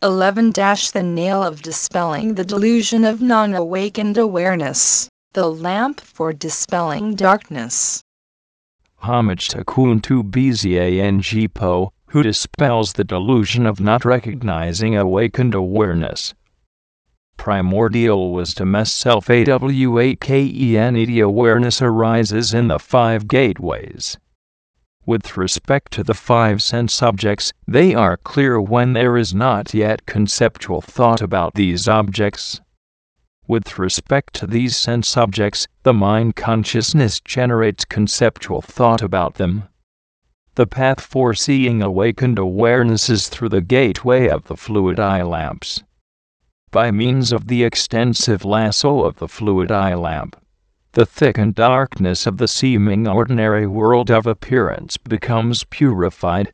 11 The nail of dispelling the delusion of non awakened awareness, the lamp for dispelling darkness. Homage to Kuntu Bzang Po, who dispels the delusion of not recognizing awakened awareness. Primordial wisdom self AWAKEN awareness arises in the five gateways. With respect to the five sense objects, they are clear when there is not yet conceptual thought about these objects. With respect to these sense objects, the mind consciousness generates conceptual thought about them. The path for seeing awakened awareness is through the gateway of the fluid eye lamps. By means of the extensive lasso of the fluid eye lamp, the thickened darkness of the seeming ordinary world of appearance becomes purified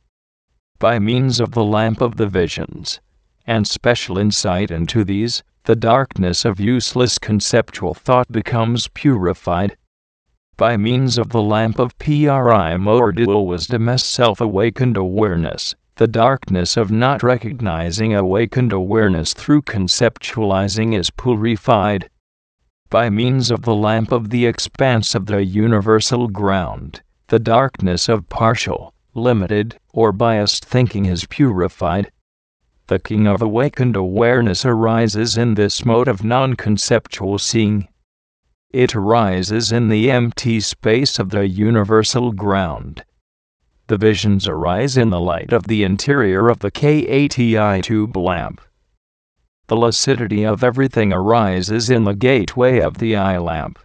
by means of the lamp of the visions, and special insight into these, the darkness of useless conceptual thought becomes purified. By means of the lamp of primordial wisdom as self awakened awareness, the darkness of not recognizing awakened awareness through conceptualizing is purified by means of the lamp of the expanse of the universal ground, the darkness of partial, limited, or biased thinking is purified. The king of awakened awareness arises in this mode of non conceptual seeing. It arises in the empty space of the universal ground. The visions arise in the light of the interior of the KATI tube lamp. The lucidity of everything arises in the gateway of the eye lamp.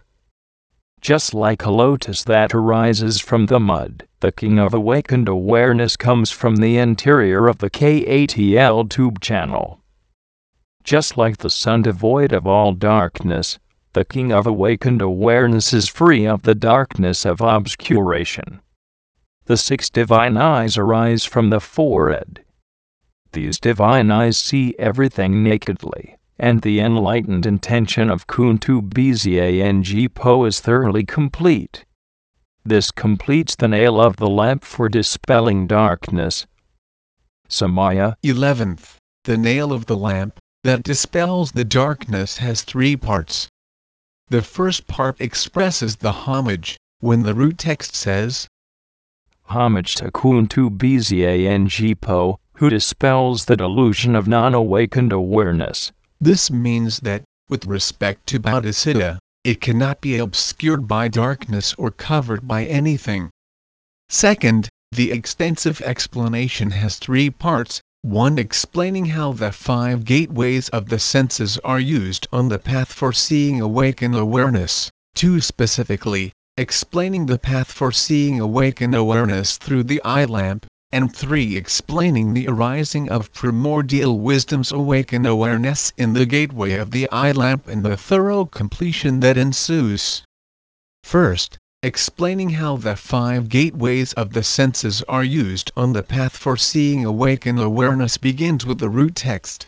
Just like a lotus that arises from the mud, the king of awakened awareness comes from the interior of the KATI tube channel. Just like the sun devoid of all darkness, the king of awakened awareness is free of the darkness of obscuration. The six divine eyes arise from the forehead, these divine eyes see everything nakedly, and the enlightened intention of Kuntu Bzang is thoroughly complete. This completes the nail of the lamp for dispelling darkness. Samaya 11th. The nail of the lamp that dispels the darkness has three parts. The first part expresses the homage, when the root text says, Homage to Kuntu Bzang who dispels the delusion of non awakened awareness. This means that, with respect to Bodhisattva, it cannot be obscured by darkness or covered by anything. Second, the extensive explanation has three parts one explaining how the five gateways of the senses are used on the path for seeing awakened awareness, two specifically, explaining the path for seeing awakened awareness through the eye lamp, and 3. Explaining the arising of primordial wisdom's awakened awareness in the gateway of the eye lamp and the thorough completion that ensues. First, explaining how the five gateways of the senses are used on the path for seeing awakened awareness begins with the root text.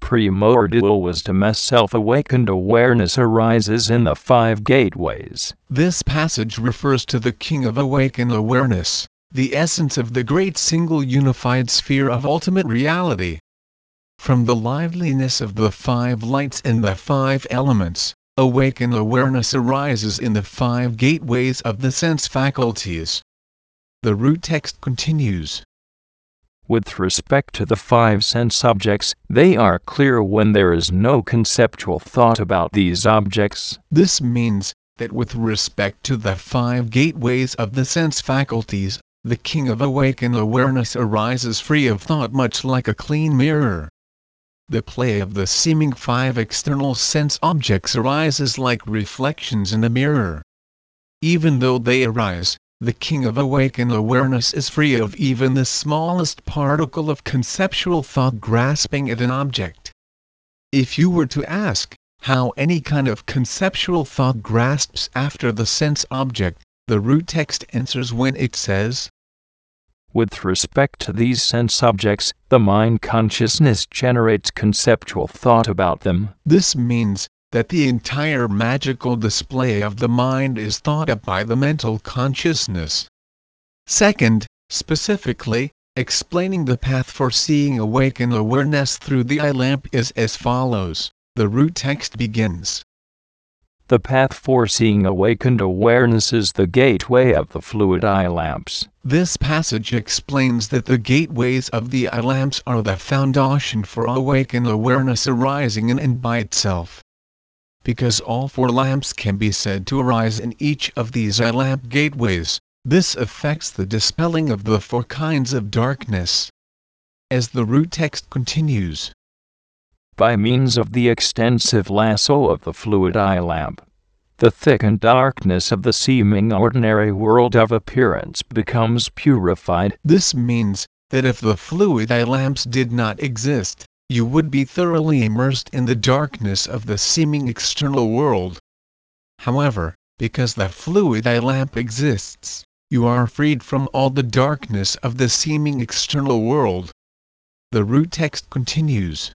Primordial wisdom as self awakened awareness arises in the five gateways. This passage refers to the King of Awakened Awareness the essence of the great single unified sphere of ultimate reality. From the liveliness of the five lights and the five elements, awakened awareness arises in the five gateways of the sense faculties. The root text continues. With respect to the five sense objects, they are clear when there is no conceptual thought about these objects. This means that with respect to the five gateways of the sense faculties, the king of awakened awareness arises free of thought much like a clean mirror. The play of the seeming five external sense objects arises like reflections in a mirror. Even though they arise, the king of awakened awareness is free of even the smallest particle of conceptual thought grasping at an object. If you were to ask, how any kind of conceptual thought grasps after the sense object, the root text answers when it says, with respect to these sense objects, the mind consciousness generates conceptual thought about them. This means that the entire magical display of the mind is thought up by the mental consciousness. Second, specifically, explaining the path for seeing awakened awareness through the eye lamp is as follows. The root text begins. The path for seeing awakened awareness is the gateway of the fluid eye lamps. This passage explains that the gateways of the eye lamps are the foundation for awakened awareness arising in and by itself. Because all four lamps can be said to arise in each of these eye lamp gateways, this affects the dispelling of the four kinds of darkness. As the root text continues, by means of the extensive lasso of the fluid eye lamp. The thickened darkness of the seeming ordinary world of appearance becomes purified. This means that if the fluid eye lamps did not exist, you would be thoroughly immersed in the darkness of the seeming external world. However, because the fluid eye lamp exists, you are freed from all the darkness of the seeming external world. The root text continues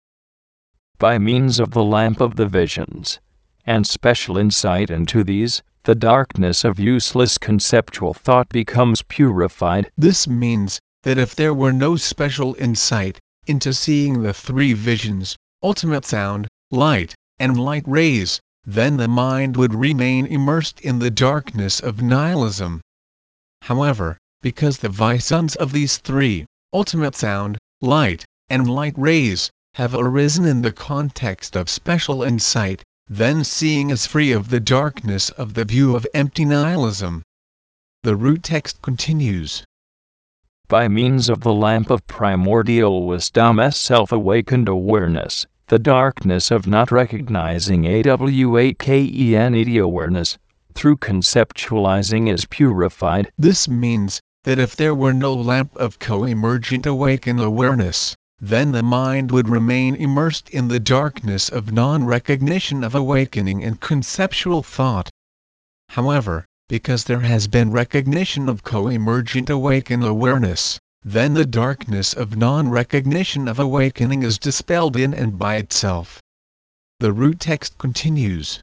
by means of the lamp of the visions, and special insight into these, the darkness of useless conceptual thought becomes purified. This means that if there were no special insight into seeing the three visions, ultimate sound, light, and light rays, then the mind would remain immersed in the darkness of nihilism. However, because the visions of these three, ultimate sound, light, and light rays, have arisen in the context of special insight, then seeing is free of the darkness of the view of empty nihilism. The root text continues. By means of the lamp of primordial wisdom as self awakened awareness, the darkness of not recognizing AWAKENED awareness, through conceptualizing is purified. This means that if there were no lamp of co emergent awakened awareness, then the mind would remain immersed in the darkness of non-recognition of awakening and conceptual thought. However, because there has been recognition of co-emergent awakened awareness, then the darkness of non-recognition of awakening is dispelled in and by itself. The root text continues.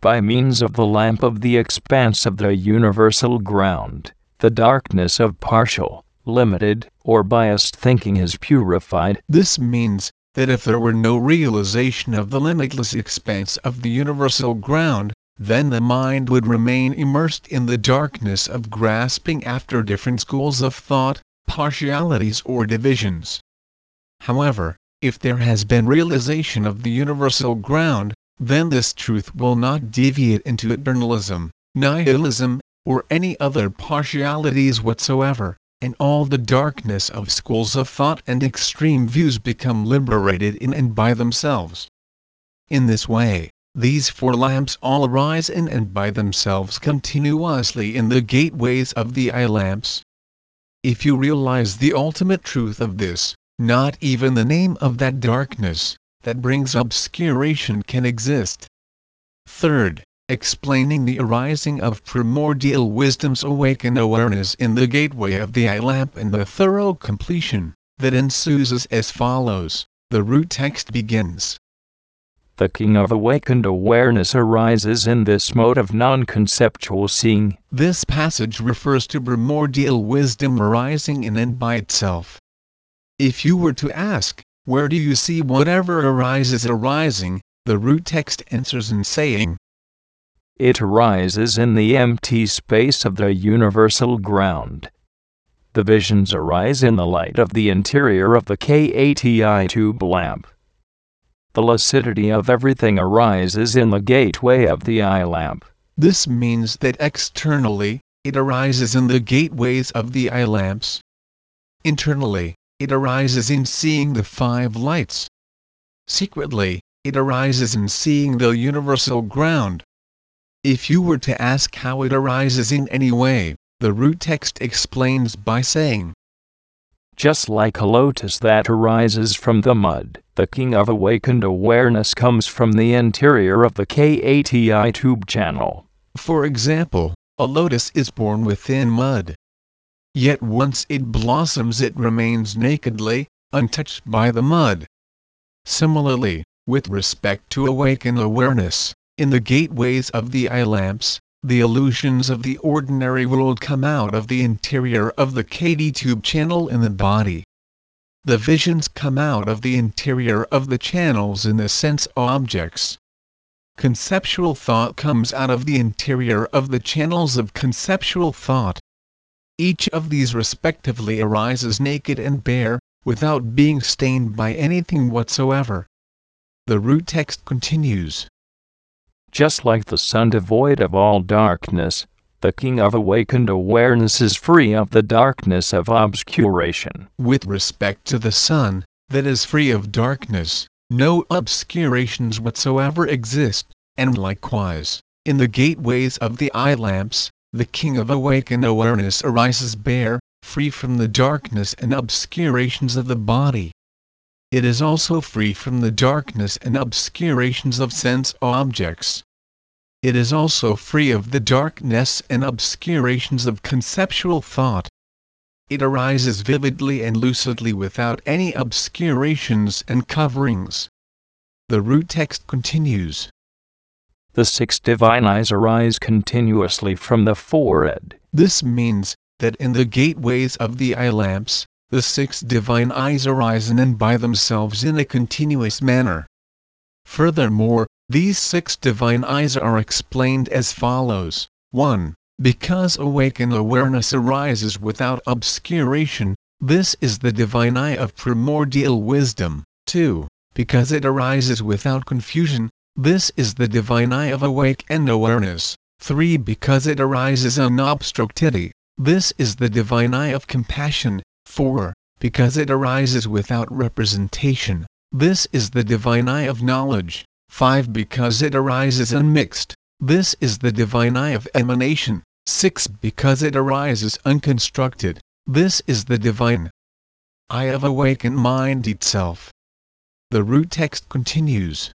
By means of the lamp of the expanse of the universal ground, the darkness of partial, limited, or biased thinking is purified. This means that if there were no realization of the limitless expanse of the universal ground, then the mind would remain immersed in the darkness of grasping after different schools of thought, partialities or divisions. However, if there has been realization of the universal ground, then this truth will not deviate into eternalism, nihilism, or any other partialities whatsoever and all the darkness of schools of thought and extreme views become liberated in and by themselves. In this way, these four lamps all arise in and by themselves continuously in the gateways of the eye lamps. If you realize the ultimate truth of this, not even the name of that darkness, that brings obscuration can exist. Third, explaining the arising of primordial wisdom's awakened awareness in the gateway of the eye lamp and the thorough completion that ensues is as follows. The root text begins. The king of awakened awareness arises in this mode of non conceptual seeing. This passage refers to primordial wisdom arising in and by itself. If you were to ask, where do you see whatever arises arising, the root text answers in saying, it arises in the empty space of the universal ground. The visions arise in the light of the interior of the KATI tube lamp. The lucidity of everything arises in the gateway of the eye lamp. This means that externally, it arises in the gateways of the eye lamps. Internally, it arises in seeing the five lights. Secretly, it arises in seeing the universal ground. If you were to ask how it arises in any way, the root text explains by saying, Just like a lotus that arises from the mud, the king of awakened awareness comes from the interior of the KATI tube channel. For example, a lotus is born within mud. Yet once it blossoms it remains nakedly, untouched by the mud. Similarly, with respect to awakened awareness, in the gateways of the eye lamps, the illusions of the ordinary world come out of the interior of the KATI tube channel in the body. The visions come out of the interior of the channels in the sense objects. Conceptual thought comes out of the interior of the channels of conceptual thought. Each of these respectively arises naked and bare, without being stained by anything whatsoever. The root text continues. Just like the sun devoid of all darkness, the king of awakened awareness is free of the darkness of obscuration. With respect to the sun, that is free of darkness, no obscurations whatsoever exist, and likewise, in the gateways of the eye lamps, the king of awakened awareness arises bare, free from the darkness and obscurations of the body. It is also free from the darkness and obscurations of sense objects. It is also free of the darkness and obscurations of conceptual thought. It arises vividly and lucidly without any obscurations and coverings. The root text continues. The six divine eyes arise continuously from the forehead. This means that in the gateways of the eye lamps, the six divine eyes arise in and by themselves in a continuous manner. Furthermore, these six divine eyes are explained as follows 1. Because awakened awareness arises without obscuration, this is the divine eye of primordial wisdom. 2. Because it arises without confusion, this is the divine eye of awakened awareness. 3. Because it arises unobstructed, this is the divine eye of compassion. 4. Because it arises without representation, this is the divine eye of knowledge. 5. Because it arises unmixed, this is the divine eye of emanation. 6. Because it arises unconstructed, this is the divine eye of awakened mind itself. The root text continues.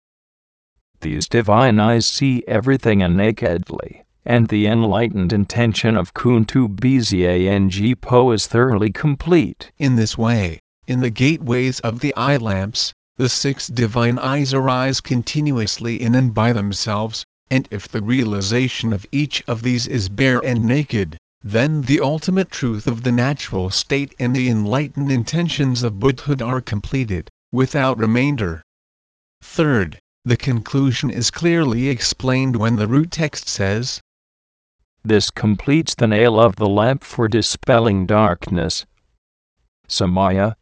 These divine eyes see everything nakedly and the enlightened intention of Kuntu Bzang Po is thoroughly complete. In this way, in the gateways of the eye lamps, the six divine eyes arise continuously in and by themselves, and if the realization of each of these is bare and naked, then the ultimate truth of the natural state and the enlightened intentions of Buddhahood are completed, without remainder. Third, the conclusion is clearly explained when the root text says, this completes the nail of the lamp for dispelling darkness. Samaya,